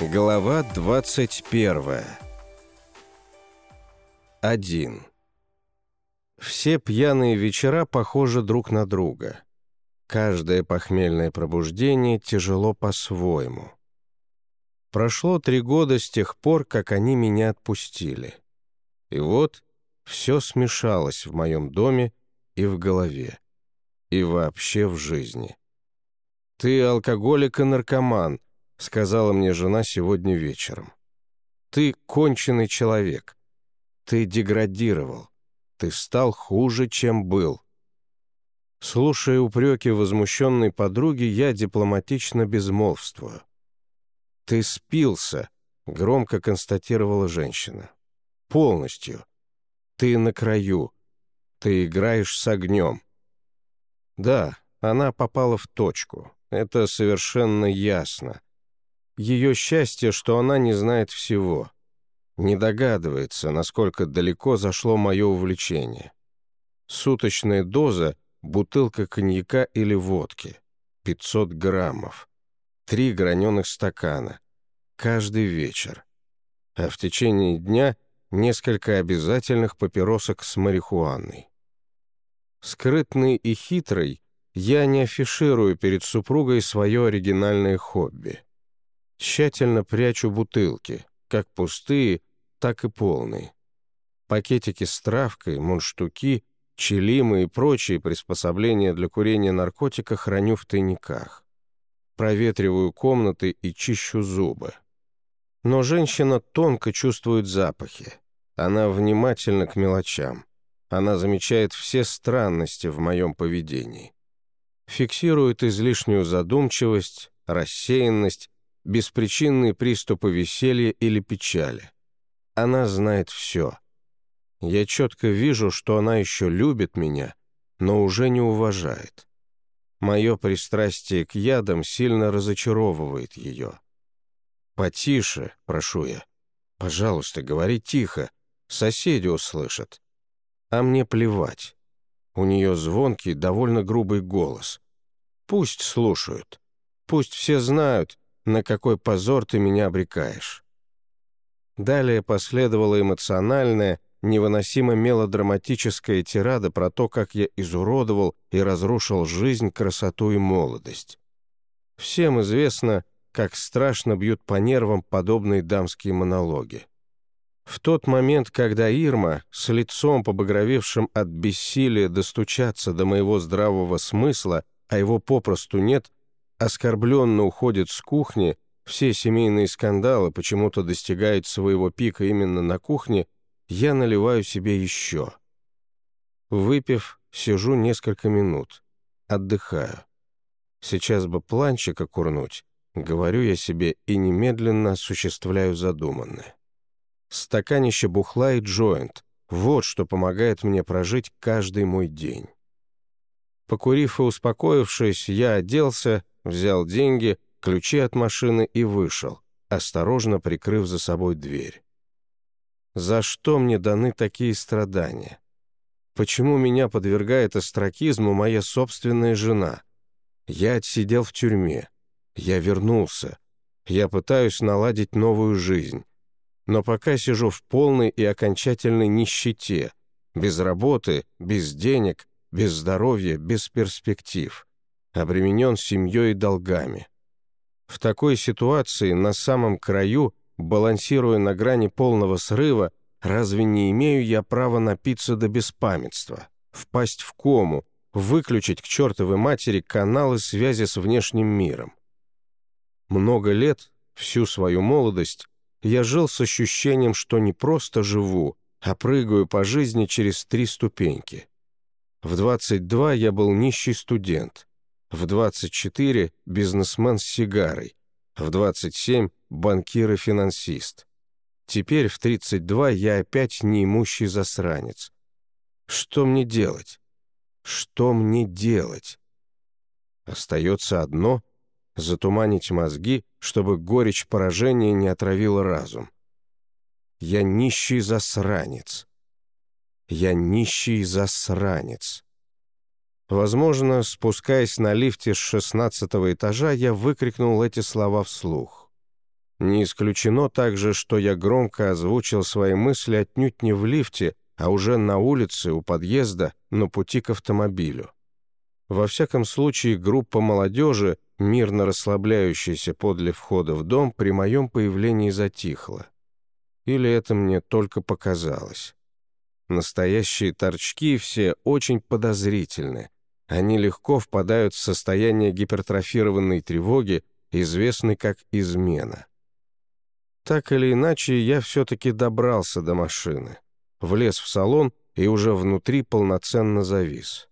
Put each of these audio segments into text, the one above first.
Глава 21 1. Все пьяные вечера похожи друг на друга. Каждое похмельное пробуждение тяжело по-своему. Прошло три года с тех пор, как они меня отпустили. И вот все смешалось в моем доме и в голове, и вообще в жизни. «Ты алкоголик и наркоман», — сказала мне жена сегодня вечером. «Ты конченый человек. Ты деградировал. Ты стал хуже, чем был». Слушая упреки возмущенной подруги, я дипломатично безмолвствую. «Ты спился», — громко констатировала женщина. «Полностью. Ты на краю. Ты играешь с огнем». Да, она попала в точку. Это совершенно ясно. Ее счастье, что она не знает всего. Не догадывается, насколько далеко зашло мое увлечение. Суточная доза — бутылка коньяка или водки. 500 граммов. Три граненых стакана. Каждый вечер. А в течение дня несколько обязательных папиросок с марихуаной. Скрытный и хитрый, я не афиширую перед супругой свое оригинальное хобби. Тщательно прячу бутылки, как пустые, так и полные. Пакетики с травкой, мундштуки, челимы и прочие приспособления для курения наркотика храню в тайниках. Проветриваю комнаты и чищу зубы. Но женщина тонко чувствует запахи. Она внимательна к мелочам. Она замечает все странности в моем поведении фиксирует излишнюю задумчивость, рассеянность, беспричинные приступы веселья или печали. Она знает все. Я четко вижу, что она еще любит меня, но уже не уважает. Мое пристрастие к ядам сильно разочаровывает ее. «Потише», — прошу я. «Пожалуйста, говори тихо, соседи услышат». А мне плевать. У нее звонкий, довольно грубый голос. Пусть слушают. Пусть все знают, на какой позор ты меня обрекаешь. Далее последовала эмоциональная, невыносимо мелодраматическая тирада про то, как я изуродовал и разрушил жизнь, красоту и молодость. Всем известно, как страшно бьют по нервам подобные дамские монологи. В тот момент, когда Ирма, с лицом побагровевшим от бессилия достучаться до моего здравого смысла, а его попросту нет, оскорбленно уходит с кухни, все семейные скандалы почему-то достигают своего пика именно на кухне, я наливаю себе еще. Выпив, сижу несколько минут, отдыхаю. Сейчас бы планчика курнуть, говорю я себе и немедленно осуществляю задуманное. Стаканище бухла и джойнт — вот что помогает мне прожить каждый мой день. Покурив и успокоившись, я оделся, взял деньги, ключи от машины и вышел, осторожно прикрыв за собой дверь. За что мне даны такие страдания? Почему меня подвергает остракизму моя собственная жена? Я отсидел в тюрьме. Я вернулся. Я пытаюсь наладить новую жизнь но пока сижу в полной и окончательной нищете, без работы, без денег, без здоровья, без перспектив, обременен семьей и долгами. В такой ситуации, на самом краю, балансируя на грани полного срыва, разве не имею я права напиться до беспамятства, впасть в кому, выключить к чертовой матери каналы связи с внешним миром? Много лет, всю свою молодость, я жил с ощущением, что не просто живу, а прыгаю по жизни через три ступеньки. В 22 я был нищий студент, в 24 — бизнесмен с сигарой, в 27 — банкир и финансист. Теперь в 32 я опять неимущий засранец. Что мне делать? Что мне делать? Остается одно — затуманить мозги, чтобы горечь поражения не отравила разум. Я нищий засранец. Я нищий засранец. Возможно, спускаясь на лифте с шестнадцатого этажа, я выкрикнул эти слова вслух. Не исключено также, что я громко озвучил свои мысли отнюдь не в лифте, а уже на улице, у подъезда, на пути к автомобилю. Во всяком случае, группа молодежи, мирно расслабляющаяся подле входа в дом, при моем появлении затихла. Или это мне только показалось. Настоящие торчки все очень подозрительны. Они легко впадают в состояние гипертрофированной тревоги, известной как измена. Так или иначе, я все-таки добрался до машины, влез в салон и уже внутри полноценно завис.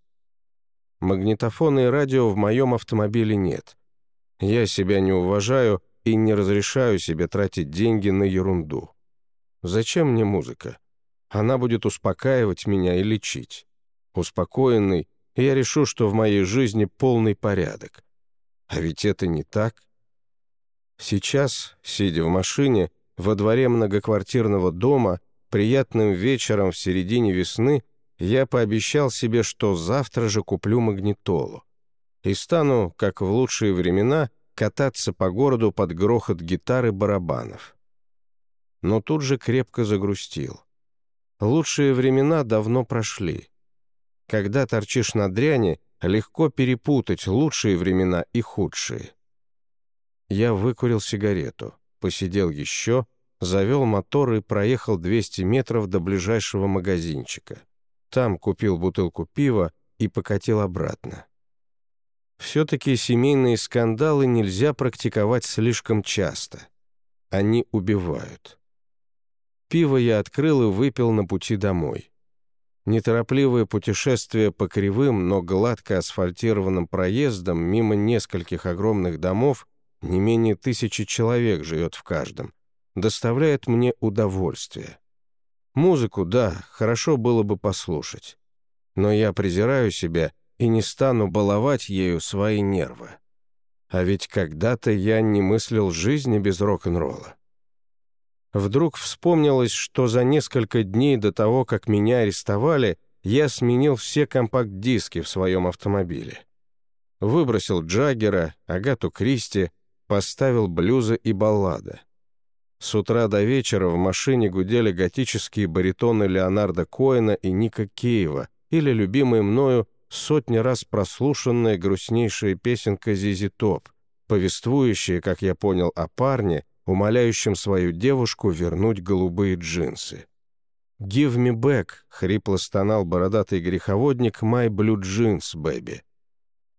Магнитофона и радио в моем автомобиле нет. Я себя не уважаю и не разрешаю себе тратить деньги на ерунду. Зачем мне музыка? Она будет успокаивать меня и лечить. Успокоенный, я решу, что в моей жизни полный порядок. А ведь это не так. Сейчас, сидя в машине, во дворе многоквартирного дома, приятным вечером в середине весны, я пообещал себе, что завтра же куплю магнитолу. И стану, как в лучшие времена, кататься по городу под грохот гитары барабанов. Но тут же крепко загрустил. Лучшие времена давно прошли. Когда торчишь на дряни, легко перепутать лучшие времена и худшие. Я выкурил сигарету, посидел еще, завел мотор и проехал 200 метров до ближайшего магазинчика. Там купил бутылку пива и покатил обратно. Все-таки семейные скандалы нельзя практиковать слишком часто. Они убивают. Пиво я открыл и выпил на пути домой. Неторопливое путешествие по кривым, но гладко асфальтированным проездам мимо нескольких огромных домов не менее тысячи человек живет в каждом, доставляет мне удовольствие. Музыку, да, хорошо было бы послушать. Но я презираю себя и не стану баловать ею свои нервы. А ведь когда-то я не мыслил жизни без рок-н-ролла. Вдруг вспомнилось, что за несколько дней до того, как меня арестовали, я сменил все компакт-диски в своем автомобиле. Выбросил Джаггера, Агату Кристи, поставил блюзы и баллады. С утра до вечера в машине гудели готические баритоны Леонарда Коэна и Ника Кейва или любимые мною сотни раз прослушанная грустнейшая песенка Зизи Топ, повествующая, как я понял, о парне, умоляющем свою девушку вернуть голубые джинсы. «Give me back», — хрипло стонал бородатый греховодник, «my blue jeans, baby».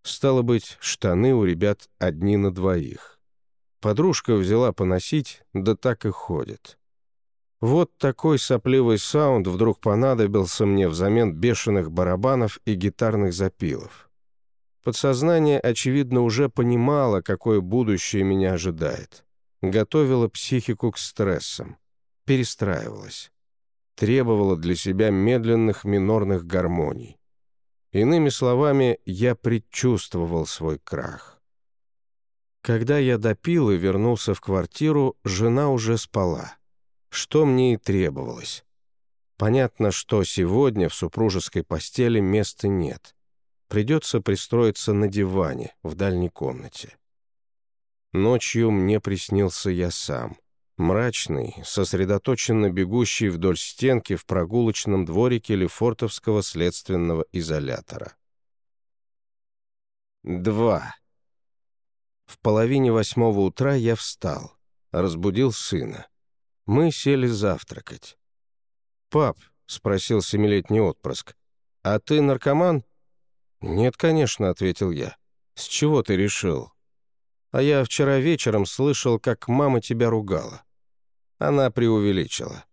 Стало быть, штаны у ребят одни на двоих. Подружка взяла поносить, да так и ходит. Вот такой сопливый саунд вдруг понадобился мне взамен бешеных барабанов и гитарных запилов. Подсознание, очевидно, уже понимало, какое будущее меня ожидает. Готовило психику к стрессам. Перестраивалось. Требовало для себя медленных минорных гармоний. Иными словами, я предчувствовал свой крах. Когда я допил и вернулся в квартиру, жена уже спала. Что мне и требовалось. Понятно, что сегодня в супружеской постели места нет. Придется пристроиться на диване в дальней комнате. Ночью мне приснился я сам. Мрачный, сосредоточенно бегущий вдоль стенки в прогулочном дворике Лефортовского следственного изолятора. 2. В половине восьмого утра я встал, разбудил сына. Мы сели завтракать. «Пап», — спросил семилетний отпрыск, — «а ты наркоман?» «Нет, конечно», — ответил я. «С чего ты решил?» «А я вчера вечером слышал, как мама тебя ругала». Она преувеличила.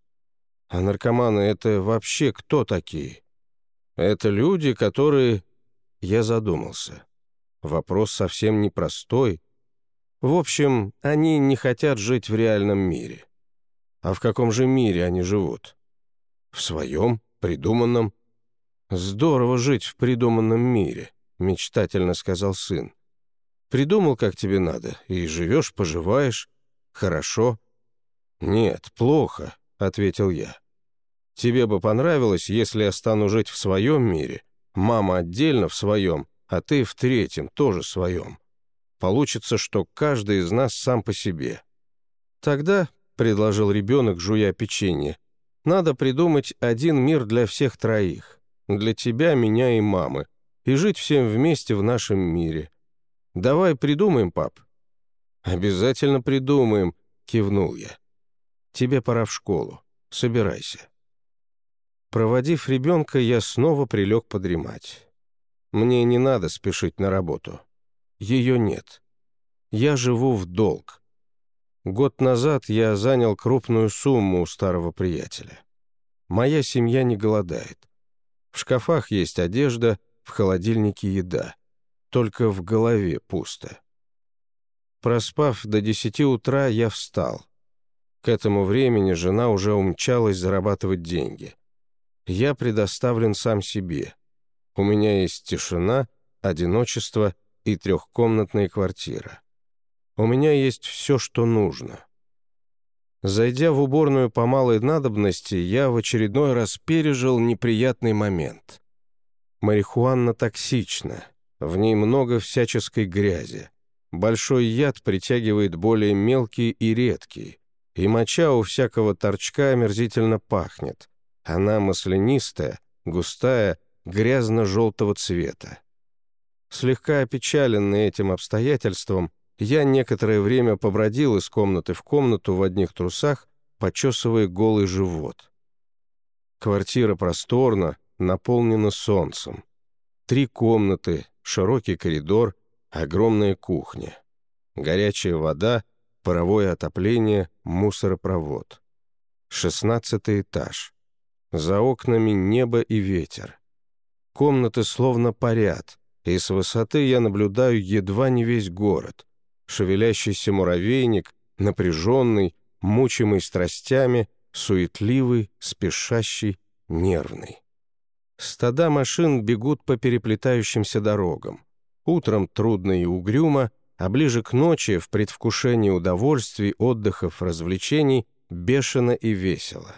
«А наркоманы — это вообще кто такие?» «Это люди, которые...» Я задумался. Вопрос совсем непростой, в общем, они не хотят жить в реальном мире. А в каком же мире они живут? В своем, придуманном. Здорово жить в придуманном мире, мечтательно сказал сын. Придумал, как тебе надо, и живешь, поживаешь. Хорошо. Нет, плохо, ответил я. Тебе бы понравилось, если я стану жить в своем мире, мама отдельно в своем, а ты в третьем, тоже своем. Получится, что каждый из нас сам по себе. «Тогда», — предложил ребенок, жуя печенье, «надо придумать один мир для всех троих, для тебя, меня и мамы, и жить всем вместе в нашем мире. Давай придумаем, пап». «Обязательно придумаем», — кивнул я. «Тебе пора в школу. Собирайся». Проводив ребенка, я снова прилег подремать. Мне не надо спешить на работу. Ее нет. Я живу в долг. Год назад я занял крупную сумму у старого приятеля. Моя семья не голодает. В шкафах есть одежда, в холодильнике еда. Только в голове пусто. Проспав до десяти утра, я встал. К этому времени жена уже умчалась зарабатывать деньги. Я предоставлен сам себе. У меня есть тишина, одиночество и трехкомнатная квартира. У меня есть все, что нужно. Зайдя в уборную по малой надобности, я в очередной раз пережил неприятный момент. Марихуана токсична, в ней много всяческой грязи. Большой яд притягивает более мелкие и редкие, и моча у всякого торчка омерзительно пахнет. Она маслянистая, густая, грязно-желтого цвета. Слегка опечаленный этим обстоятельством, я некоторое время побродил из комнаты в комнату в одних трусах, почесывая голый живот. Квартира просторна, наполнена солнцем. Три комнаты, широкий коридор, огромная кухня. Горячая вода, паровое отопление, мусоропровод. Шестнадцатый этаж. За окнами небо и ветер. Комнаты словно парят, и с высоты я наблюдаю едва не весь город. Шевелящийся муравейник, напряженный, мучимый страстями, суетливый, спешащий, нервный. Стада машин бегут по переплетающимся дорогам. Утром трудно и угрюмо, а ближе к ночи, в предвкушении удовольствий, отдыхов, развлечений, бешено и весело.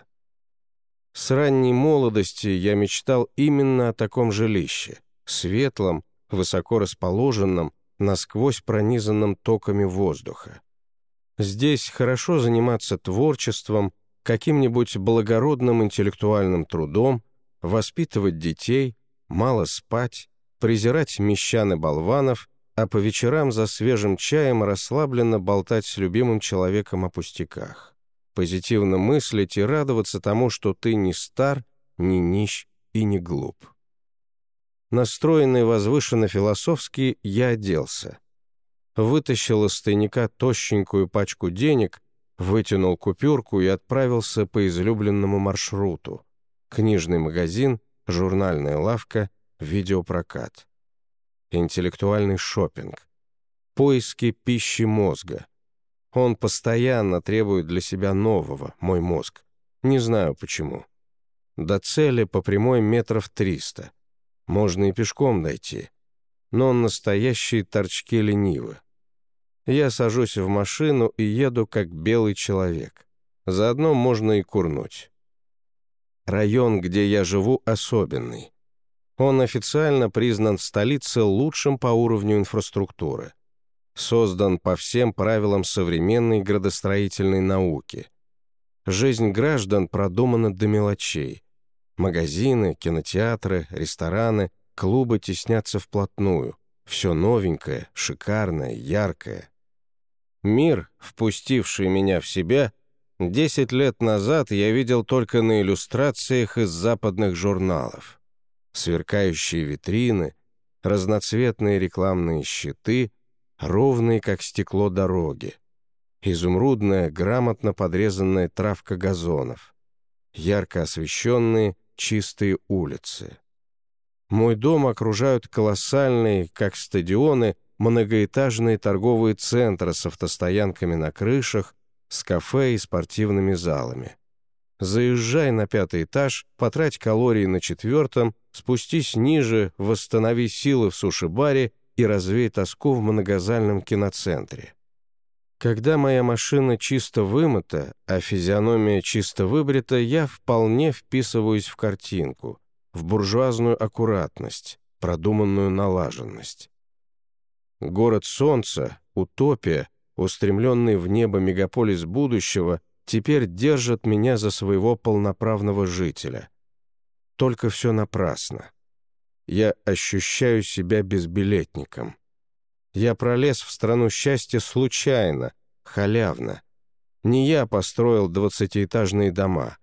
С ранней молодости я мечтал именно о таком жилище, светлом, высоко расположенном, насквозь пронизанном токами воздуха. Здесь хорошо заниматься творчеством, каким-нибудь благородным интеллектуальным трудом, воспитывать детей, мало спать, презирать мещан и болванов, а по вечерам за свежим чаем расслабленно болтать с любимым человеком о пустяках позитивно мыслить и радоваться тому, что ты не стар, не нищ и не глуп. Настроенный возвышенно-философски, я оделся. Вытащил из тайника тощенькую пачку денег, вытянул купюрку и отправился по излюбленному маршруту. Книжный магазин, журнальная лавка, видеопрокат. Интеллектуальный шопинг. Поиски пищи мозга — он постоянно требует для себя нового, мой мозг. Не знаю почему. До цели по прямой метров триста. Можно и пешком дойти. Но настоящие торчки ленивы. Я сажусь в машину и еду как белый человек. Заодно можно и курнуть. Район, где я живу, особенный. Он официально признан в столице лучшим по уровню инфраструктуры создан по всем правилам современной градостроительной науки. Жизнь граждан продумана до мелочей. Магазины, кинотеатры, рестораны, клубы теснятся вплотную. Все новенькое, шикарное, яркое. Мир, впустивший меня в себя, десять лет назад я видел только на иллюстрациях из западных журналов. Сверкающие витрины, разноцветные рекламные щиты — ровные, как стекло дороги, изумрудная, грамотно подрезанная травка газонов, ярко освещенные, чистые улицы. Мой дом окружают колоссальные, как стадионы, многоэтажные торговые центры с автостоянками на крышах, с кафе и спортивными залами. Заезжай на пятый этаж, потрать калории на четвертом, спустись ниже, восстанови силы в суши-баре и развей тоску в многозальном киноцентре. Когда моя машина чисто вымыта, а физиономия чисто выбрита, я вполне вписываюсь в картинку, в буржуазную аккуратность, продуманную налаженность. Город солнца, утопия, устремленный в небо мегаполис будущего, теперь держит меня за своего полноправного жителя. Только все напрасно. Я ощущаю себя безбилетником. Я пролез в страну счастья случайно, халявно. Не я построил двадцатиэтажные дома.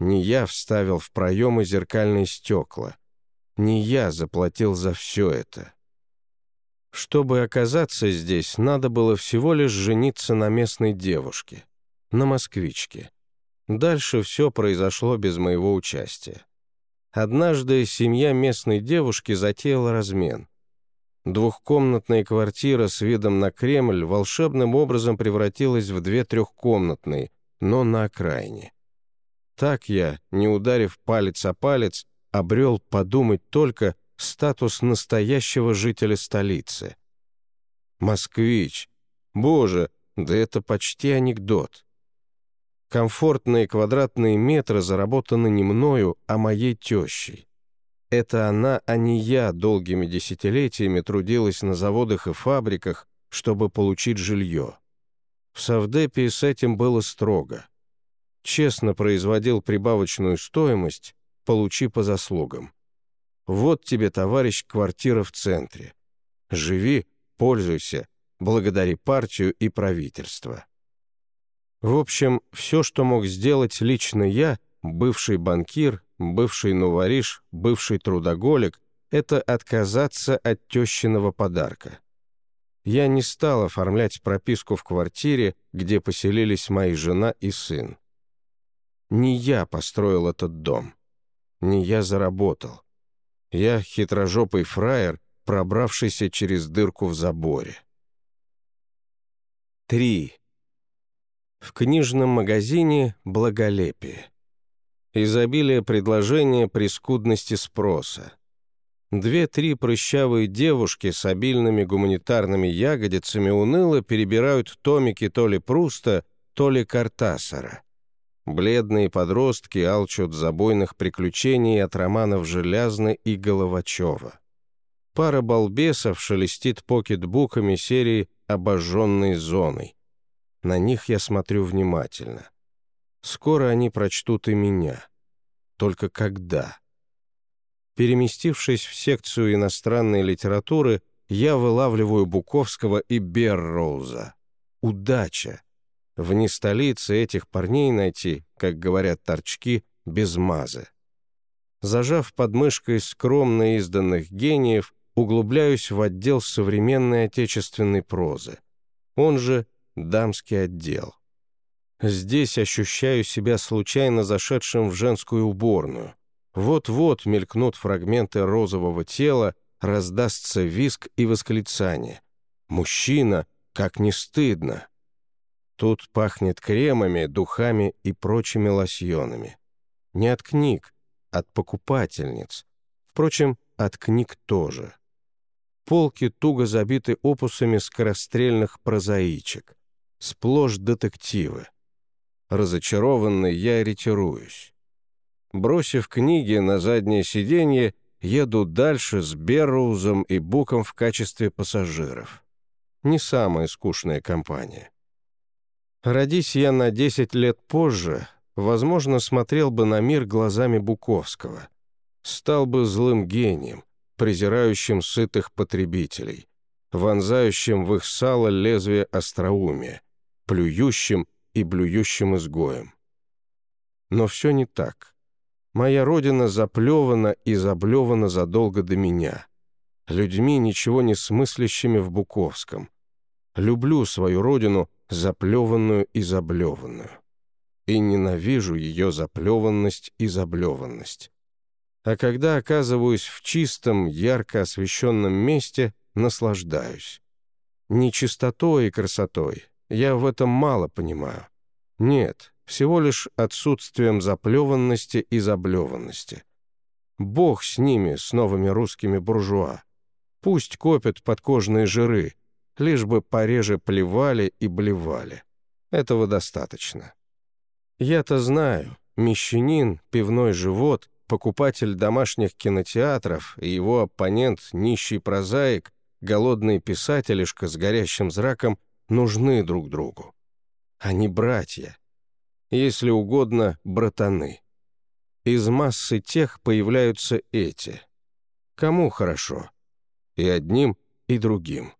Не я вставил в проемы зеркальные стекла. Не я заплатил за все это. Чтобы оказаться здесь, надо было всего лишь жениться на местной девушке, на москвичке. Дальше все произошло без моего участия. Однажды семья местной девушки затеяла размен. Двухкомнатная квартира с видом на Кремль волшебным образом превратилась в две трехкомнатные, но на окраине. Так я, не ударив палец о палец, обрел подумать только статус настоящего жителя столицы. Москвич. Боже, да это почти анекдот. Комфортные квадратные метры заработаны не мною, а моей тещей. Это она, а не я, долгими десятилетиями трудилась на заводах и фабриках, чтобы получить жилье. В Савдепе с этим было строго. Честно производил прибавочную стоимость, получи по заслугам. Вот тебе, товарищ, квартира в центре. Живи, пользуйся, благодари партию и правительство. В общем, все, что мог сделать лично я, бывший банкир, бывший новориш, бывший трудоголик, это отказаться от тещиного подарка. Я не стал оформлять прописку в квартире, где поселились мои жена и сын. Не я построил этот дом. Не я заработал. Я хитрожопый фраер, пробравшийся через дырку в заборе. 3. В книжном магазине «Благолепие». Изобилие предложения при скудности спроса. Две-три прыщавые девушки с обильными гуманитарными ягодицами уныло перебирают томики то ли Пруста, то ли Картасара. Бледные подростки алчут забойных приключений от романов Желязны и Головачева. Пара балбесов шелестит покетбуками серии «Обожженной зоной». На них я смотрю внимательно. Скоро они прочтут и меня. Только когда? Переместившись в секцию иностранной литературы, я вылавливаю Буковского и Берроуза. Удача! Вне столицы этих парней найти, как говорят торчки, без мазы. Зажав подмышкой скромно изданных гениев, углубляюсь в отдел современной отечественной прозы. Он же дамский отдел. Здесь ощущаю себя случайно зашедшим в женскую уборную. Вот-вот мелькнут фрагменты розового тела, раздастся виск и восклицание. «Мужчина, как не стыдно!» Тут пахнет кремами, духами и прочими лосьонами. Не от книг, от покупательниц. Впрочем, от книг тоже. Полки туго забиты опусами скорострельных прозаичек. Сплошь детективы. Разочарованный я ретируюсь. Бросив книги на заднее сиденье, еду дальше с Берроузом и Буком в качестве пассажиров. Не самая скучная компания. Родись я на 10 лет позже, возможно, смотрел бы на мир глазами Буковского. Стал бы злым гением, презирающим сытых потребителей, вонзающим в их сало лезвие остроумия, плюющим и блюющим изгоем. Но все не так. Моя родина заплевана и заблевана задолго до меня. Людьми, ничего не смыслящими в Буковском. Люблю свою родину — заплеванную и заблеванную. И ненавижу ее заплеванность и заблеванность. А когда оказываюсь в чистом, ярко освещенном месте, наслаждаюсь. Не чистотой и красотой, я в этом мало понимаю. Нет, всего лишь отсутствием заплеванности и заблеванности. Бог с ними, с новыми русскими буржуа. Пусть копят подкожные жиры, лишь бы пореже плевали и блевали. Этого достаточно. Я-то знаю, мещанин, пивной живот, покупатель домашних кинотеатров и его оппонент, нищий прозаик, голодный писателишка с горящим зраком, нужны друг другу. Они братья. Если угодно, братаны. Из массы тех появляются эти. Кому хорошо? И одним, и другим.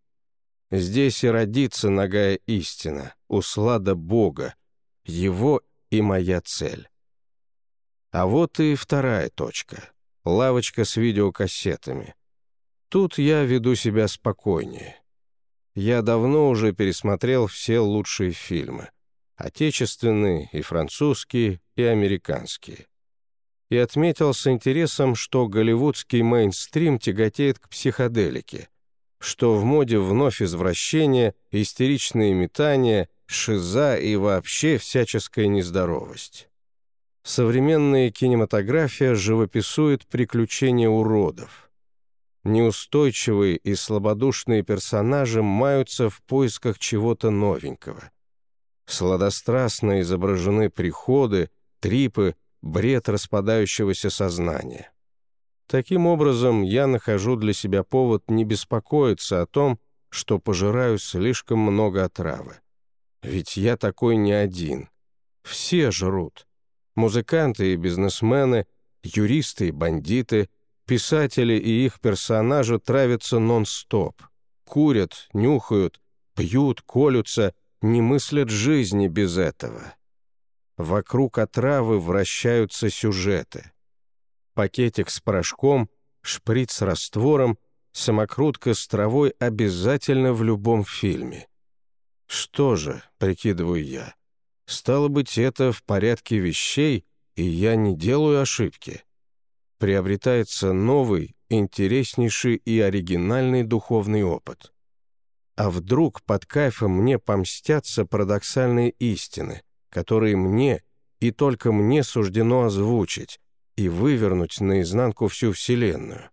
Здесь и родится ногая истина, услада Бога, его и моя цель. А вот и вторая точка. Лавочка с видеокассетами. Тут я веду себя спокойнее. Я давно уже пересмотрел все лучшие фильмы. Отечественные и французские, и американские. И отметил с интересом, что голливудский мейнстрим тяготеет к психоделике, что в моде вновь извращение, истеричные метания, шиза и вообще всяческая нездоровость. Современная кинематография живописует приключения уродов — Неустойчивые и слабодушные персонажи маются в поисках чего-то новенького. Сладострастно изображены приходы, трипы, бред распадающегося сознания. Таким образом, я нахожу для себя повод не беспокоиться о том, что пожираю слишком много отравы. Ведь я такой не один. Все жрут. Музыканты и бизнесмены, юристы и бандиты, Писатели и их персонажи травятся нон-стоп. Курят, нюхают, пьют, колются, не мыслят жизни без этого. Вокруг отравы вращаются сюжеты. Пакетик с порошком, шприц с раствором, самокрутка с травой обязательно в любом фильме. Что же, прикидываю я, стало быть, это в порядке вещей, и я не делаю ошибки приобретается новый, интереснейший и оригинальный духовный опыт. А вдруг под кайфом мне помстятся парадоксальные истины, которые мне и только мне суждено озвучить и вывернуть наизнанку всю Вселенную?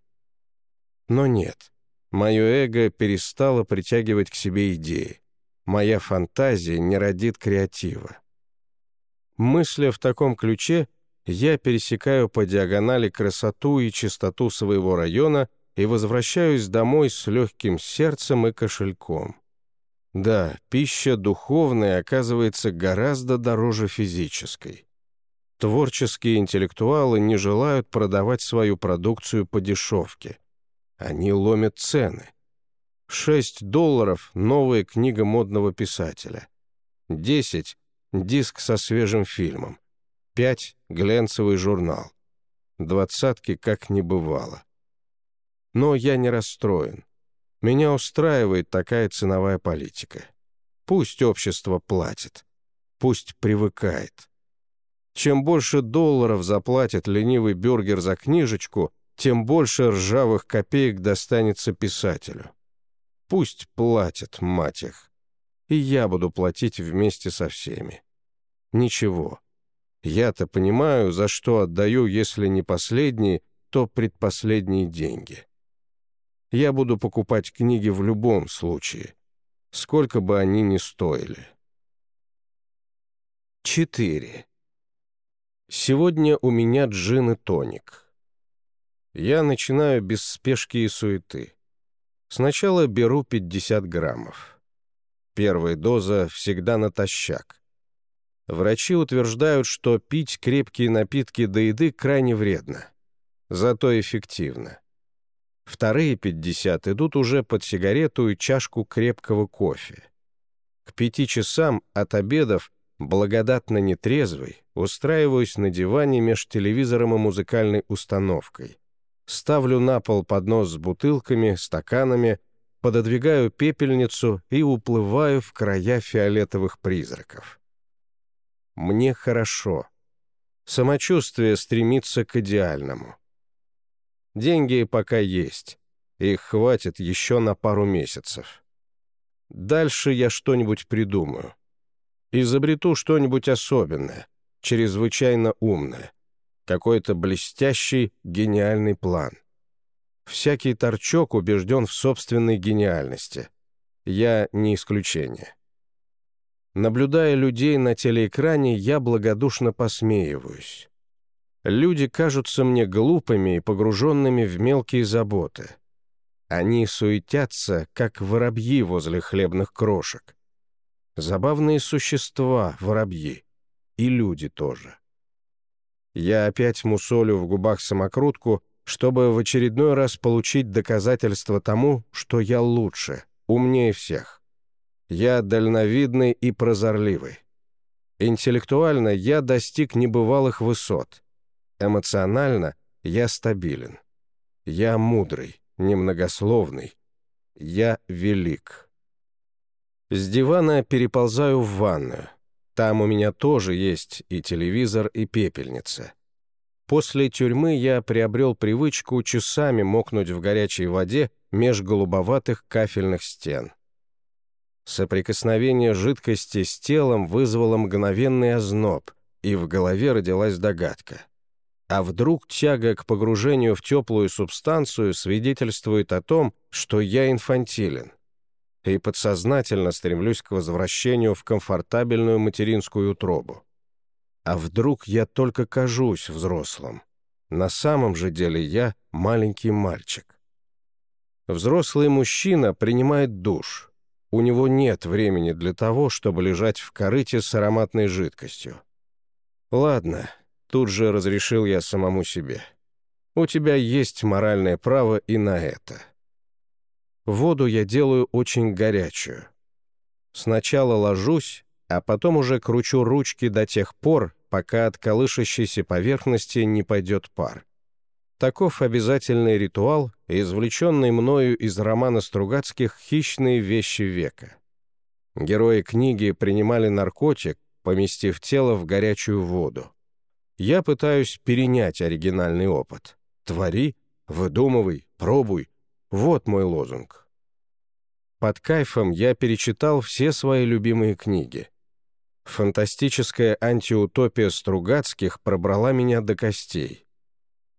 Но нет, мое эго перестало притягивать к себе идеи. Моя фантазия не родит креатива. Мысля в таком ключе — я пересекаю по диагонали красоту и чистоту своего района и возвращаюсь домой с легким сердцем и кошельком. Да, пища духовная оказывается гораздо дороже физической. Творческие интеллектуалы не желают продавать свою продукцию по дешевке. Они ломят цены. 6 долларов — новая книга модного писателя. 10 — диск со свежим фильмом. Пять — глянцевый журнал. Двадцатки как не бывало. Но я не расстроен. Меня устраивает такая ценовая политика. Пусть общество платит. Пусть привыкает. Чем больше долларов заплатит ленивый бюргер за книжечку, тем больше ржавых копеек достанется писателю. Пусть платят, мать их. И я буду платить вместе со всеми. Ничего. Я-то понимаю, за что отдаю, если не последние, то предпоследние деньги. Я буду покупать книги в любом случае, сколько бы они ни стоили. 4. Сегодня у меня джин и тоник. Я начинаю без спешки и суеты. Сначала беру 50 граммов. Первая доза всегда натощак. Врачи утверждают, что пить крепкие напитки до еды крайне вредно. Зато эффективно. Вторые 50 идут уже под сигарету и чашку крепкого кофе. К пяти часам от обедов, благодатно нетрезвый, устраиваюсь на диване меж телевизором и музыкальной установкой. Ставлю на пол поднос с бутылками, стаканами, пододвигаю пепельницу и уплываю в края фиолетовых призраков. Мне хорошо. Самочувствие стремится к идеальному. Деньги пока есть. Их хватит еще на пару месяцев. Дальше я что-нибудь придумаю. Изобрету что-нибудь особенное, чрезвычайно умное. Какой-то блестящий, гениальный план. Всякий торчок убежден в собственной гениальности. Я не исключение. Наблюдая людей на телеэкране, я благодушно посмеиваюсь. Люди кажутся мне глупыми и погруженными в мелкие заботы. Они суетятся, как воробьи возле хлебных крошек. Забавные существа, воробьи. И люди тоже. Я опять мусолю в губах самокрутку, чтобы в очередной раз получить доказательство тому, что я лучше, умнее всех. Я дальновидный и прозорливый. Интеллектуально я достиг небывалых высот. Эмоционально я стабилен. Я мудрый, немногословный. Я велик. С дивана переползаю в ванную. Там у меня тоже есть и телевизор, и пепельница. После тюрьмы я приобрел привычку часами мокнуть в горячей воде меж голубоватых кафельных стен. Соприкосновение жидкости с телом вызвало мгновенный озноб, и в голове родилась догадка. А вдруг тяга к погружению в теплую субстанцию свидетельствует о том, что я инфантилен, и подсознательно стремлюсь к возвращению в комфортабельную материнскую утробу. А вдруг я только кажусь взрослым? На самом же деле я маленький мальчик. Взрослый мужчина принимает душ, у него нет времени для того, чтобы лежать в корыте с ароматной жидкостью. Ладно, тут же разрешил я самому себе. У тебя есть моральное право и на это. Воду я делаю очень горячую. Сначала ложусь, а потом уже кручу ручки до тех пор, пока от колышащейся поверхности не пойдет пар. Таков обязательный ритуал, извлеченный мною из романа Стругацких «Хищные вещи века». Герои книги принимали наркотик, поместив тело в горячую воду. Я пытаюсь перенять оригинальный опыт. Твори, выдумывай, пробуй. Вот мой лозунг. Под кайфом я перечитал все свои любимые книги. Фантастическая антиутопия Стругацких пробрала меня до костей.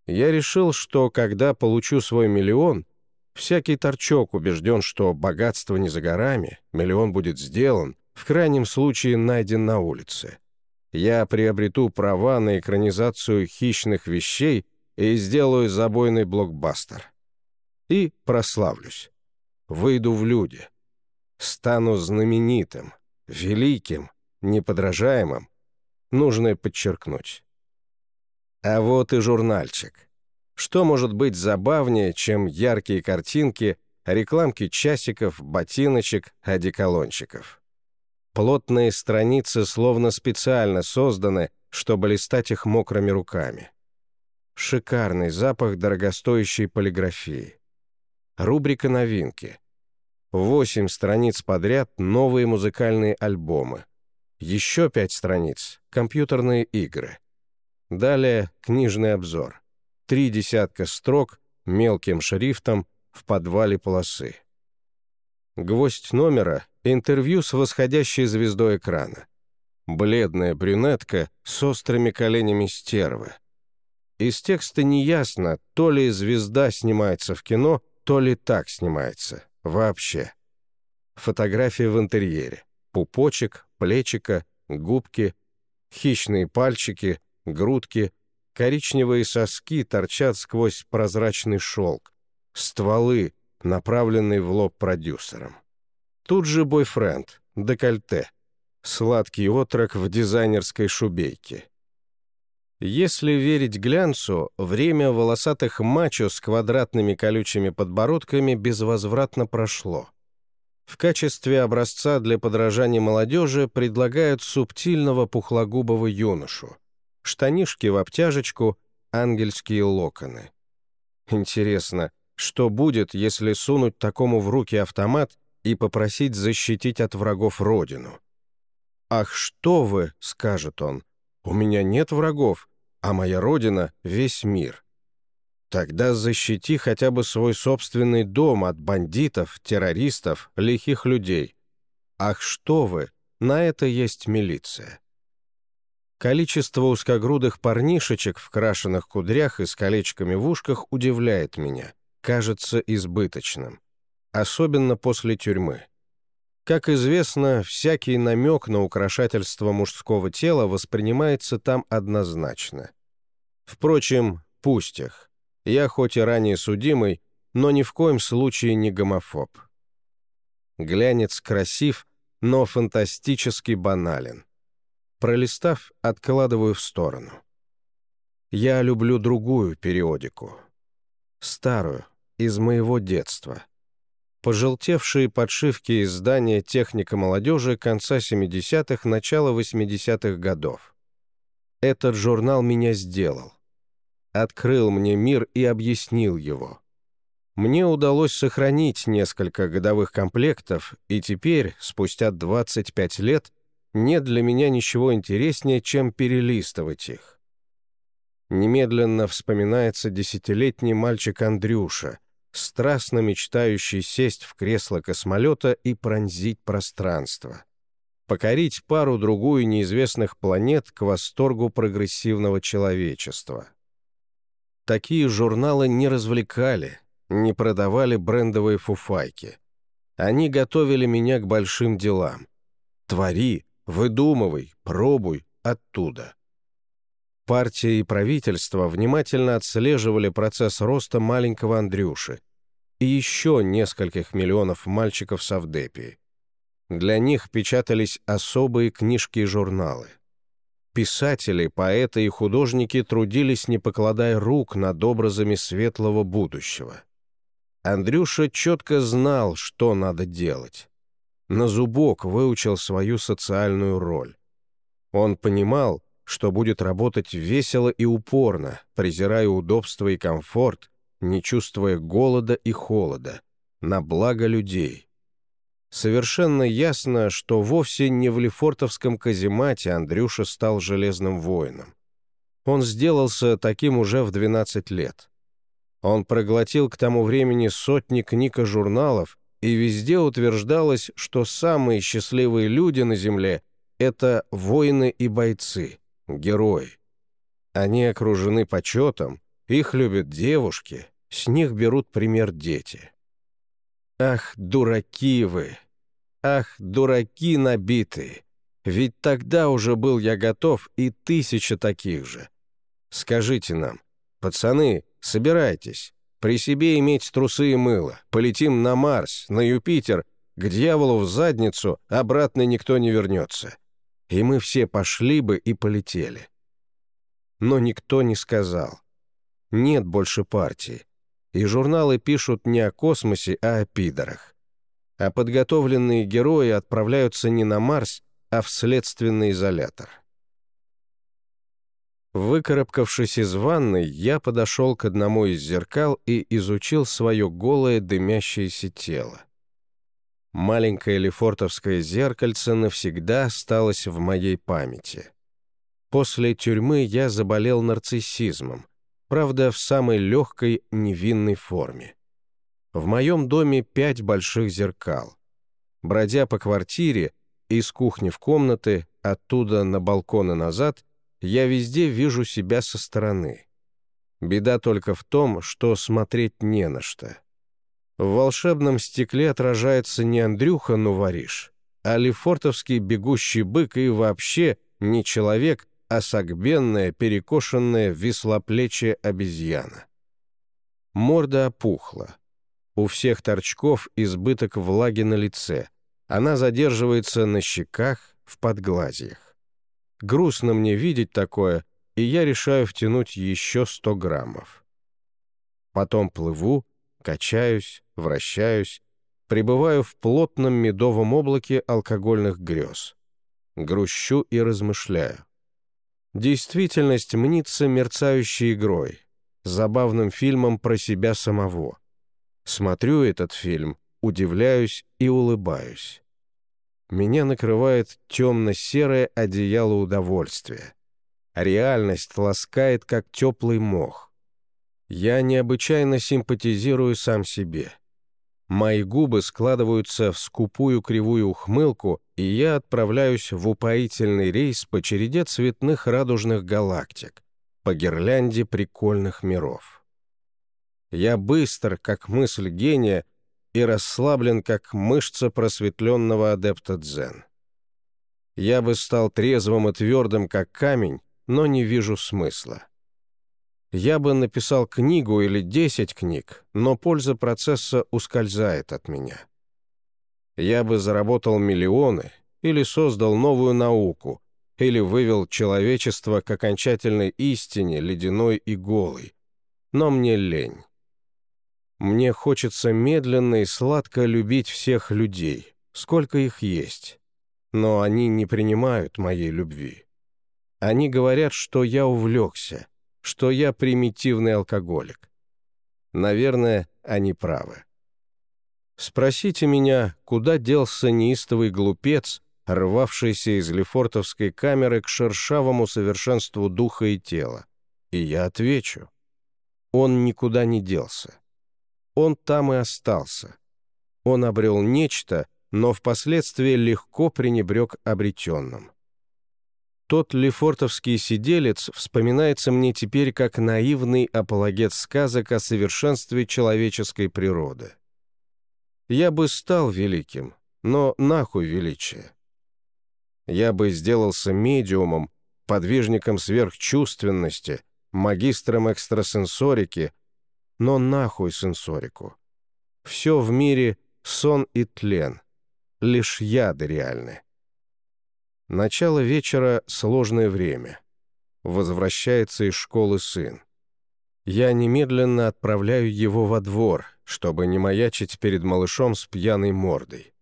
Я решил, что когда получу свой миллион, всякий торчок убежден, что богатство не за горами, миллион будет сделан, в крайнем случае найден на улице. Я приобрету права на экранизацию хищных вещей и сделаю забойный блокбастер. И прославлюсь. Выйду в люди. Стану знаменитым, великим, неподражаемым. Нужно подчеркнуть. А вот и журнальчик. Что может быть забавнее, чем яркие картинки, рекламки часиков, ботиночек, одеколончиков? Плотные страницы словно специально созданы, чтобы листать их мокрыми руками. Шикарный запах дорогостоящей полиграфии. Рубрика «Новинки». Восемь страниц подряд новые музыкальные альбомы. Еще пять страниц — компьютерные игры — Далее книжный обзор. Три десятка строк мелким шрифтом в подвале полосы. Гвоздь номера — интервью с восходящей звездой экрана. Бледная брюнетка с острыми коленями стервы. Из текста неясно, то ли звезда снимается в кино, то ли так снимается. Вообще. Фотография в интерьере. Пупочек, плечика, губки, хищные пальчики, грудки, коричневые соски торчат сквозь прозрачный шелк, стволы, направленные в лоб продюсером. Тут же бойфренд, декольте, сладкий отрок в дизайнерской шубейке. Если верить глянцу, время волосатых мачо с квадратными колючими подбородками безвозвратно прошло. В качестве образца для подражания молодежи предлагают субтильного пухлогубого юношу штанишки в обтяжечку, ангельские локоны. Интересно, что будет, если сунуть такому в руки автомат и попросить защитить от врагов родину? «Ах, что вы!» — скажет он. «У меня нет врагов, а моя родина — весь мир». Тогда защити хотя бы свой собственный дом от бандитов, террористов, лихих людей. Ах, что вы! На это есть милиция. Количество узкогрудых парнишечек в крашеных кудрях и с колечками в ушках удивляет меня, кажется избыточным. Особенно после тюрьмы. Как известно, всякий намек на украшательство мужского тела воспринимается там однозначно. Впрочем, пусть их. Я хоть и ранее судимый, но ни в коем случае не гомофоб. Глянец красив, но фантастически банален. Пролистав, откладываю в сторону. Я люблю другую периодику. Старую, из моего детства. Пожелтевшие подшивки издания «Техника молодежи» конца 70-х, начала 80-х годов. Этот журнал меня сделал. Открыл мне мир и объяснил его. Мне удалось сохранить несколько годовых комплектов, и теперь, спустя 25 лет, нет для меня ничего интереснее, чем перелистывать их. Немедленно вспоминается десятилетний мальчик Андрюша, страстно мечтающий сесть в кресло космолета и пронзить пространство. Покорить пару-другую неизвестных планет к восторгу прогрессивного человечества. Такие журналы не развлекали, не продавали брендовые фуфайки. Они готовили меня к большим делам. Твори, выдумывай, пробуй оттуда. Партия и правительство внимательно отслеживали процесс роста маленького Андрюши и еще нескольких миллионов мальчиков Савдепии. Для них печатались особые книжки и журналы. Писатели, поэты и художники трудились, не покладая рук над образами светлого будущего. Андрюша четко знал, что надо делать. На зубок выучил свою социальную роль. Он понимал, что будет работать весело и упорно, презирая удобство и комфорт, не чувствуя голода и холода, на благо людей. Совершенно ясно, что вовсе не в Лефортовском каземате Андрюша стал железным воином. Он сделался таким уже в 12 лет. Он проглотил к тому времени сотни книг и журналов, и везде утверждалось, что самые счастливые люди на Земле — это воины и бойцы, герои. Они окружены почетом, их любят девушки, с них берут пример дети. Ах, дураки вы! Ах, дураки набитые! Ведь тогда уже был я готов и тысяча таких же. Скажите нам, пацаны, Собирайтесь. При себе иметь трусы и мыло. Полетим на Марс, на Юпитер. К дьяволу в задницу обратно никто не вернется. И мы все пошли бы и полетели. Но никто не сказал. Нет больше партии. И журналы пишут не о космосе, а о пидорах. А подготовленные герои отправляются не на Марс, а в следственный изолятор. Выкарабкавшись из ванной, я подошел к одному из зеркал и изучил свое голое дымящееся тело. Маленькое лефортовское зеркальце навсегда осталось в моей памяти. После тюрьмы я заболел нарциссизмом, правда, в самой легкой невинной форме. В моем доме пять больших зеркал. Бродя по квартире, из кухни в комнаты, оттуда на балкон и назад, я везде вижу себя со стороны. Беда только в том, что смотреть не на что. В волшебном стекле отражается не Андрюха Нувариш, а Лефортовский бегущий бык и вообще не человек, а согбенная, перекошенная веслоплечья обезьяна. Морда опухла. У всех торчков избыток влаги на лице. Она задерживается на щеках, в подглазьях. Грустно мне видеть такое, и я решаю втянуть еще 100 граммов. Потом плыву, качаюсь, вращаюсь, пребываю в плотном медовом облаке алкогольных грез. Грущу и размышляю. Действительность мнится мерцающей игрой, забавным фильмом про себя самого. Смотрю этот фильм, удивляюсь и улыбаюсь меня накрывает темно-серое одеяло удовольствия. Реальность ласкает, как теплый мох. Я необычайно симпатизирую сам себе. Мои губы складываются в скупую кривую ухмылку, и я отправляюсь в упоительный рейс по череде цветных радужных галактик, по гирлянде прикольных миров. Я быстр, как мысль гения, и расслаблен, как мышца просветленного адепта дзен. Я бы стал трезвым и твердым, как камень, но не вижу смысла. Я бы написал книгу или десять книг, но польза процесса ускользает от меня. Я бы заработал миллионы или создал новую науку, или вывел человечество к окончательной истине, ледяной и голой. Но мне лень. Мне хочется медленно и сладко любить всех людей, сколько их есть. Но они не принимают моей любви. Они говорят, что я увлекся, что я примитивный алкоголик. Наверное, они правы. Спросите меня, куда делся неистовый глупец, рвавшийся из лефортовской камеры к шершавому совершенству духа и тела. И я отвечу. Он никуда не делся. Он там и остался. Он обрел нечто, но впоследствии легко пренебрег обретенным. Тот лефортовский сиделец вспоминается мне теперь как наивный апологет сказок о совершенстве человеческой природы. Я бы стал великим, но нахуй величие. Я бы сделался медиумом, подвижником сверхчувственности, магистром экстрасенсорики, но нахуй сенсорику. Все в мире — сон и тлен, лишь яды реальны. Начало вечера — сложное время. Возвращается из школы сын. Я немедленно отправляю его во двор, чтобы не маячить перед малышом с пьяной мордой.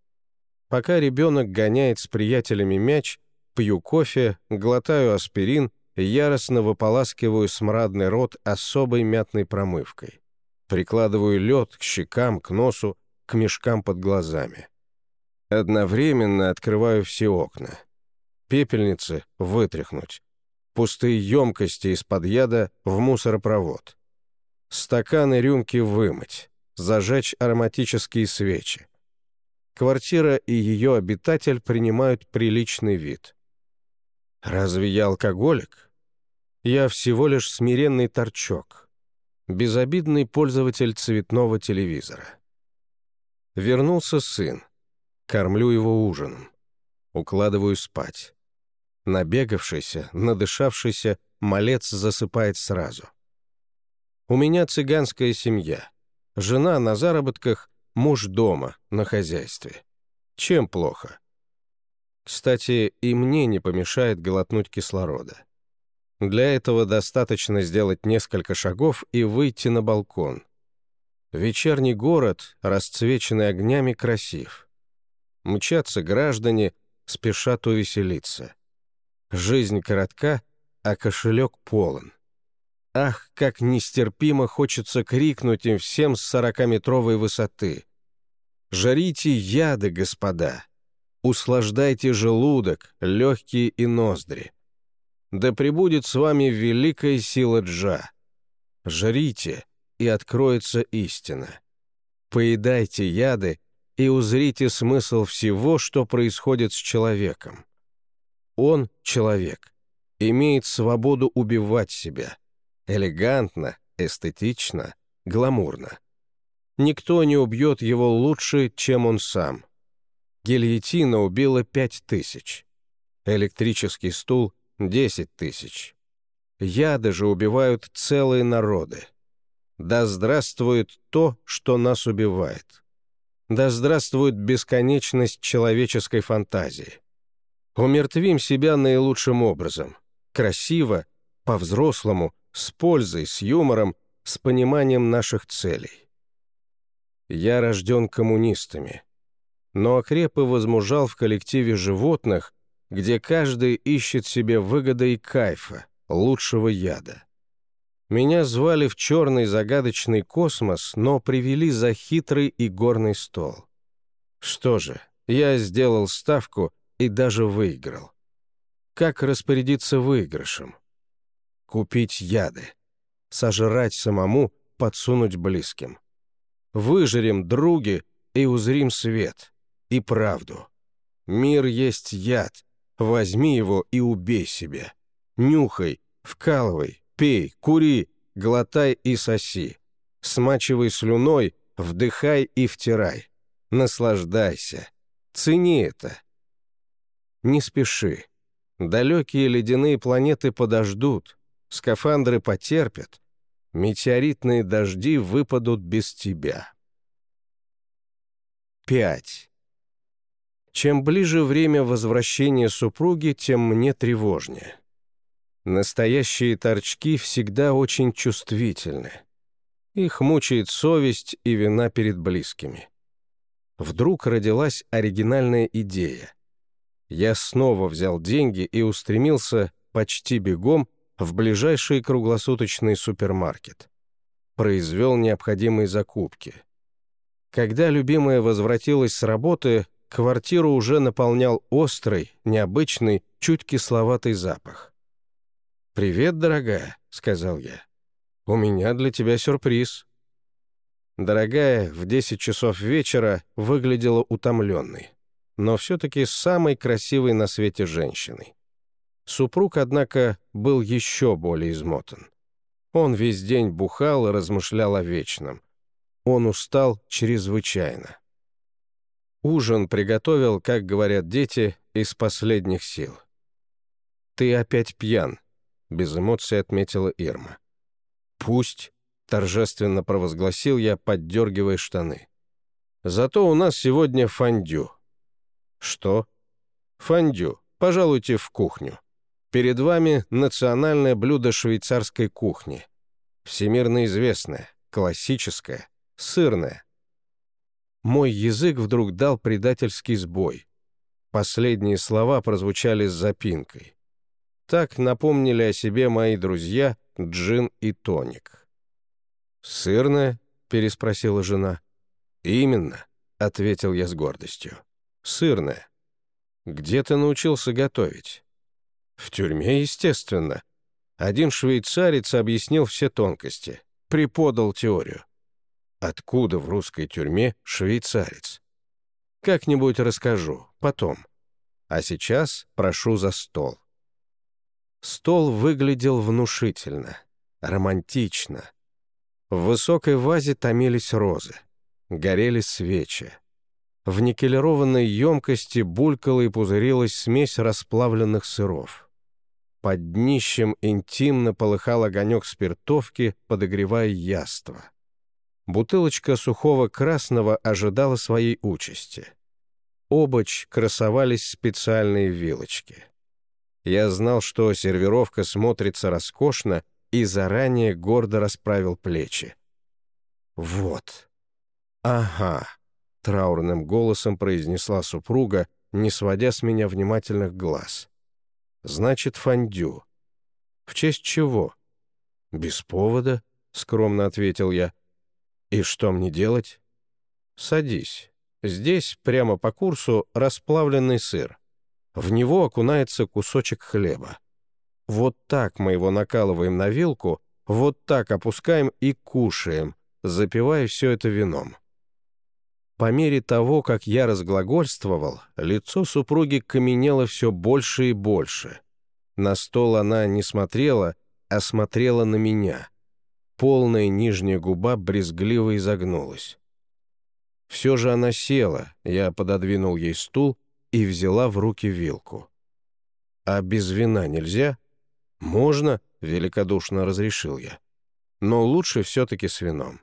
Пока ребенок гоняет с приятелями мяч, пью кофе, глотаю аспирин яростно выполаскиваю смрадный рот особой мятной промывкой. Прикладываю лед к щекам, к носу, к мешкам под глазами. Одновременно открываю все окна. Пепельницы вытряхнуть. Пустые емкости из-под яда в мусоропровод. Стаканы рюмки вымыть. Зажечь ароматические свечи квартира и ее обитатель принимают приличный вид. Разве я алкоголик? Я всего лишь смиренный торчок, безобидный пользователь цветного телевизора. Вернулся сын. Кормлю его ужином. Укладываю спать. Набегавшийся, надышавшийся, малец засыпает сразу. У меня цыганская семья. Жена на заработках, Муж дома, на хозяйстве. Чем плохо? Кстати, и мне не помешает глотнуть кислорода. Для этого достаточно сделать несколько шагов и выйти на балкон. Вечерний город, расцвеченный огнями, красив. Мчатся граждане, спешат увеселиться. Жизнь коротка, а кошелек полон. Ах, как нестерпимо хочется крикнуть им всем с сорокаметровой высоты. «Жарите яды, господа! Услаждайте желудок, легкие и ноздри! Да пребудет с вами великая сила джа! Жарите, и откроется истина! Поедайте яды и узрите смысл всего, что происходит с человеком. Он, человек, имеет свободу убивать себя» Элегантно, эстетично, гламурно. Никто не убьет его лучше, чем он сам. Гильотина убила пять тысяч. Электрический стул — десять тысяч. Яды же убивают целые народы. Да здравствует то, что нас убивает. Да здравствует бесконечность человеческой фантазии. Умертвим себя наилучшим образом. Красиво, по-взрослому — с пользой, с юмором, с пониманием наших целей. Я рожден коммунистами, но окреп и возмужал в коллективе животных, где каждый ищет себе выгоды и кайфа, лучшего яда. Меня звали в черный загадочный космос, но привели за хитрый и горный стол. Что же, я сделал ставку и даже выиграл. Как распорядиться выигрышем? Купить яды. Сожрать самому, подсунуть близким. Выжрем, други, и узрим свет. И правду. Мир есть яд. Возьми его и убей себя. Нюхай, вкалывай, пей, кури, глотай и соси. Смачивай слюной, вдыхай и втирай. Наслаждайся. Цени это. Не спеши. Далекие ледяные планеты подождут скафандры потерпят, метеоритные дожди выпадут без тебя. 5. Чем ближе время возвращения супруги, тем мне тревожнее. Настоящие торчки всегда очень чувствительны. Их мучает совесть и вина перед близкими. Вдруг родилась оригинальная идея. Я снова взял деньги и устремился почти бегом в ближайший круглосуточный супермаркет. Произвел необходимые закупки. Когда любимая возвратилась с работы, квартиру уже наполнял острый, необычный, чуть кисловатый запах. «Привет, дорогая», — сказал я. «У меня для тебя сюрприз». Дорогая в 10 часов вечера выглядела утомленной, но все-таки самой красивой на свете женщиной. Супруг, однако, был еще более измотан. Он весь день бухал и размышлял о вечном. Он устал чрезвычайно. Ужин приготовил, как говорят дети, из последних сил. «Ты опять пьян», — без эмоций отметила Ирма. «Пусть», — торжественно провозгласил я, поддергивая штаны. «Зато у нас сегодня фондю». «Что?» «Фондю. Пожалуйте в кухню». Перед вами национальное блюдо швейцарской кухни. Всемирно известное, классическое, сырное. Мой язык вдруг дал предательский сбой. Последние слова прозвучали с запинкой. Так напомнили о себе мои друзья Джин и Тоник. «Сырное?» — переспросила жена. «Именно», — ответил я с гордостью. «Сырное. Где ты научился готовить?» В тюрьме, естественно. Один швейцарец объяснил все тонкости, преподал теорию. Откуда в русской тюрьме швейцарец? Как-нибудь расскажу, потом. А сейчас прошу за стол. Стол выглядел внушительно, романтично. В высокой вазе томились розы, горели свечи. В никелированной емкости булькала и пузырилась смесь расплавленных сыров. Под днищем интимно полыхал огонек спиртовки, подогревая яство. Бутылочка сухого красного ожидала своей участи. Обочь красовались специальные вилочки. Я знал, что сервировка смотрится роскошно, и заранее гордо расправил плечи. «Вот». «Ага», — траурным голосом произнесла супруга, не сводя с меня внимательных глаз. Значит, фондю. В честь чего? Без повода, скромно ответил я. И что мне делать? Садись. Здесь, прямо по курсу, расплавленный сыр. В него окунается кусочек хлеба. Вот так мы его накалываем на вилку, вот так опускаем и кушаем, запивая все это вином. По мере того, как я разглагольствовал, лицо супруги каменело все больше и больше. На стол она не смотрела, а смотрела на меня. Полная нижняя губа брезгливо изогнулась. Все же она села, я пододвинул ей стул и взяла в руки вилку. «А без вина нельзя?» «Можно», — великодушно разрешил я. «Но лучше все-таки с вином».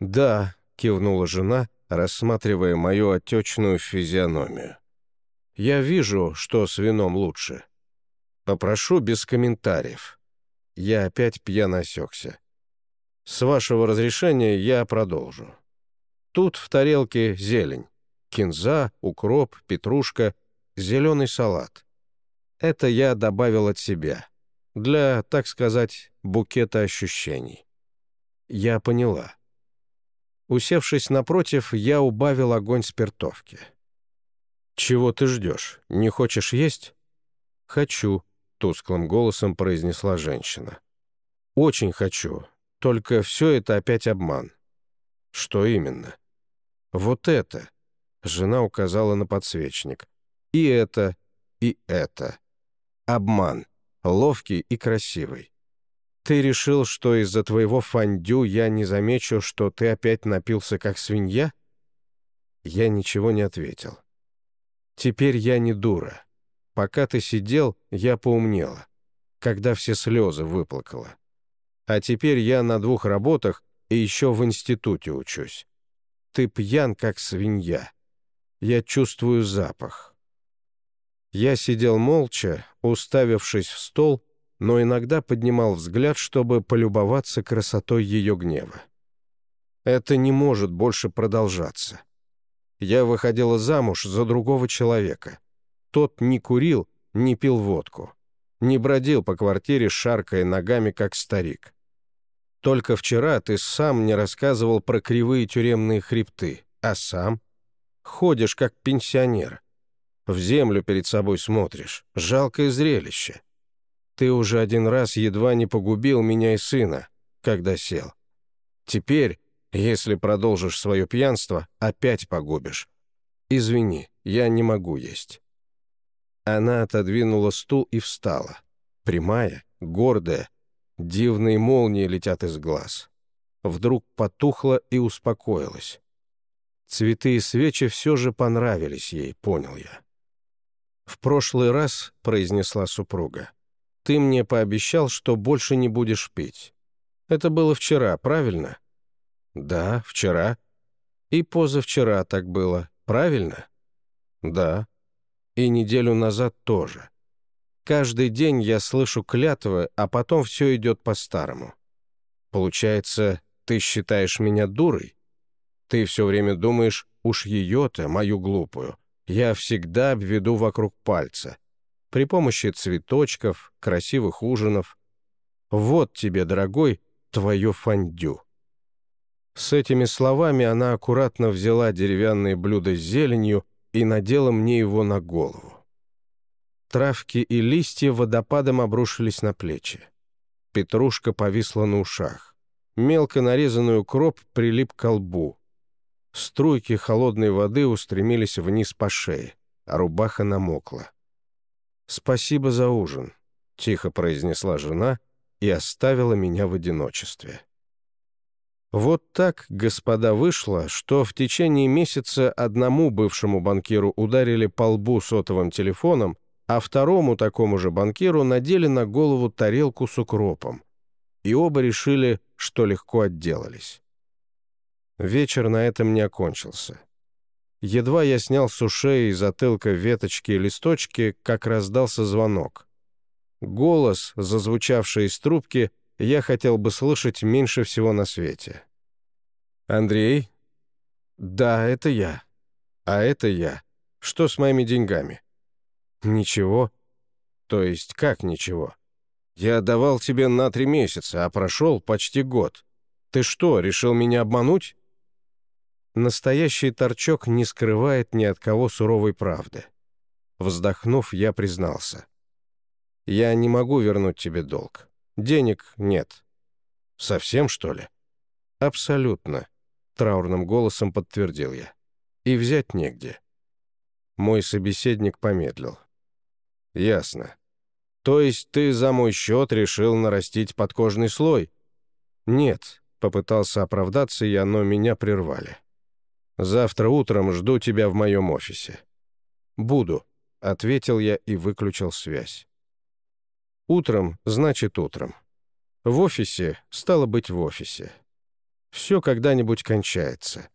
«Да», — кивнула жена, рассматривая мою отечную физиономию. «Я вижу, что с вином лучше. Попрошу без комментариев». Я опять пьяно осекся. «С вашего разрешения я продолжу. Тут в тарелке зелень. Кинза, укроп, петрушка, зеленый салат. Это я добавил от себя. Для, так сказать, букета ощущений. Я поняла. Усевшись напротив, я убавил огонь спиртовки. «Чего ты ждешь? Не хочешь есть?» «Хочу», — тусклым голосом произнесла женщина. «Очень хочу. Только все это опять обман». «Что именно?» «Вот это», — жена указала на подсвечник. «И это, и это. Обман. Ловкий и красивый. «Ты решил, что из-за твоего фондю я не замечу, что ты опять напился как свинья?» Я ничего не ответил. «Теперь я не дура. Пока ты сидел, я поумнела, когда все слезы выплакала. А теперь я на двух работах и еще в институте учусь. Ты пьян, как свинья. Я чувствую запах. Я сидел молча, уставившись в стол, но иногда поднимал взгляд, чтобы полюбоваться красотой ее гнева. Это не может больше продолжаться. Я выходила замуж за другого человека. Тот не курил, не пил водку. Не бродил по квартире, шаркая ногами, как старик. Только вчера ты сам не рассказывал про кривые тюремные хребты, а сам ходишь, как пенсионер. В землю перед собой смотришь. Жалкое зрелище. Ты уже один раз едва не погубил меня и сына, когда сел. Теперь, если продолжишь свое пьянство, опять погубишь. Извини, я не могу есть». Она отодвинула стул и встала. Прямая, гордая, дивные молнии летят из глаз. Вдруг потухла и успокоилась. Цветы и свечи все же понравились ей, понял я. «В прошлый раз», — произнесла супруга, — «ты мне пообещал, что больше не будешь пить. Это было вчера, правильно?» «Да, вчера». «И позавчера так было, правильно?» «Да». «И неделю назад тоже. Каждый день я слышу клятвы, а потом все идет по-старому. Получается, ты считаешь меня дурой? Ты все время думаешь, уж ее-то, мою глупую, я всегда обведу вокруг пальца. При помощи цветочков, красивых ужинов. Вот тебе, дорогой, твое фондю. С этими словами она аккуратно взяла деревянное блюдо с зеленью и надела мне его на голову. Травки и листья водопадом обрушились на плечи. Петрушка повисла на ушах. Мелко нарезанный укроп прилип к лбу. Струйки холодной воды устремились вниз по шее, а рубаха намокла. «Спасибо за ужин», — тихо произнесла жена и оставила меня в одиночестве. Вот так, господа, вышло, что в течение месяца одному бывшему банкиру ударили по лбу сотовым телефоном, а второму такому же банкиру надели на голову тарелку с укропом. И оба решили, что легко отделались. Вечер на этом не окончился. Едва я снял с ушей и затылка веточки и листочки, как раздался звонок. Голос, зазвучавший из трубки, я хотел бы слышать меньше всего на свете. «Андрей?» «Да, это я. А это я. Что с моими деньгами?» «Ничего». «То есть как ничего?» «Я давал тебе на три месяца, а прошел почти год. Ты что, решил меня обмануть?» Настоящий торчок не скрывает ни от кого суровой правды. Вздохнув, я признался. «Я не могу вернуть тебе долг. Денег нет». «Совсем, что ли?» «Абсолютно», — траурным голосом подтвердил я. «И взять негде». Мой собеседник помедлил. «Ясно. То есть ты за мой счет решил нарастить подкожный слой?» «Нет», — попытался оправдаться я, но меня прервали. Завтра утром жду тебя в моем офисе». «Буду», — ответил я и выключил связь. «Утром значит утром. В офисе стало быть в офисе. Все когда-нибудь кончается.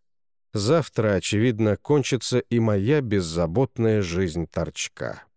Завтра, очевидно, кончится и моя беззаботная жизнь торчка».